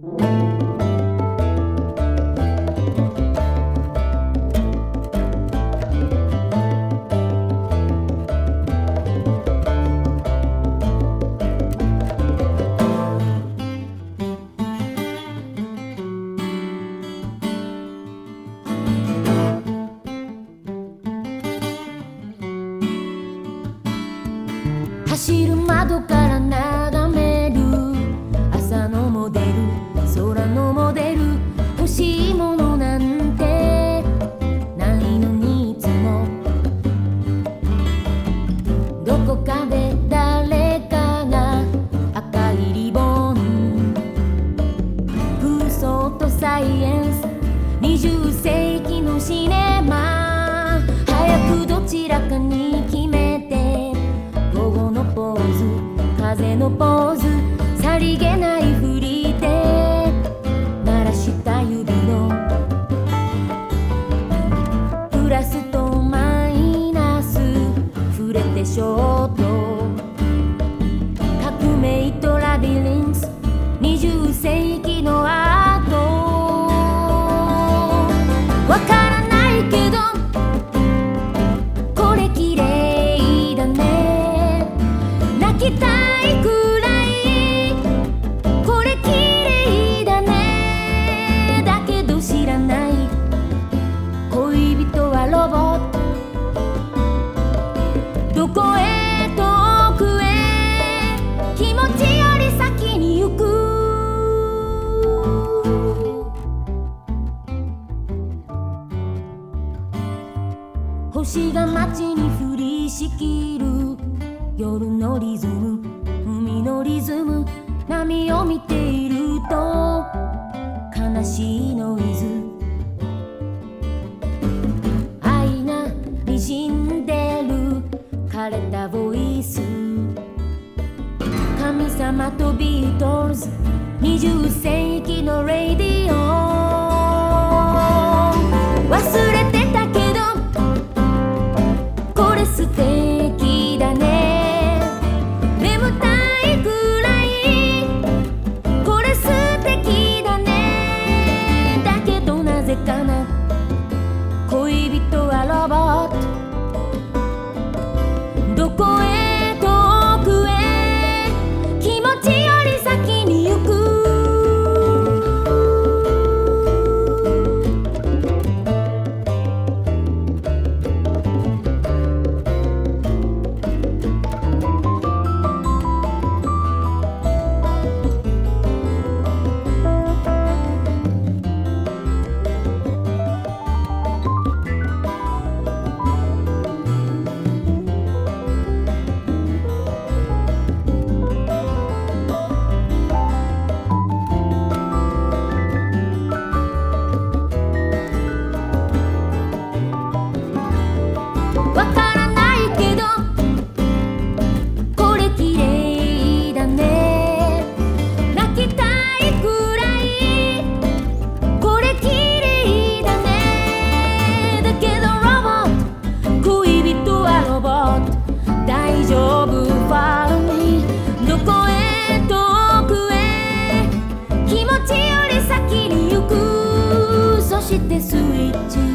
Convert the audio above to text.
走る窓からねしいものなんてないのにいつも。どこかで誰かが赤いリボン。空想とサイエンス。革命とラビリンス。20世紀街に降りしきる夜のリズム海のリズム波を見ていると悲しいノイズ。愛がにじんでる枯れたボイス。神様とビートルズ20世紀のレディオ。してスイッチ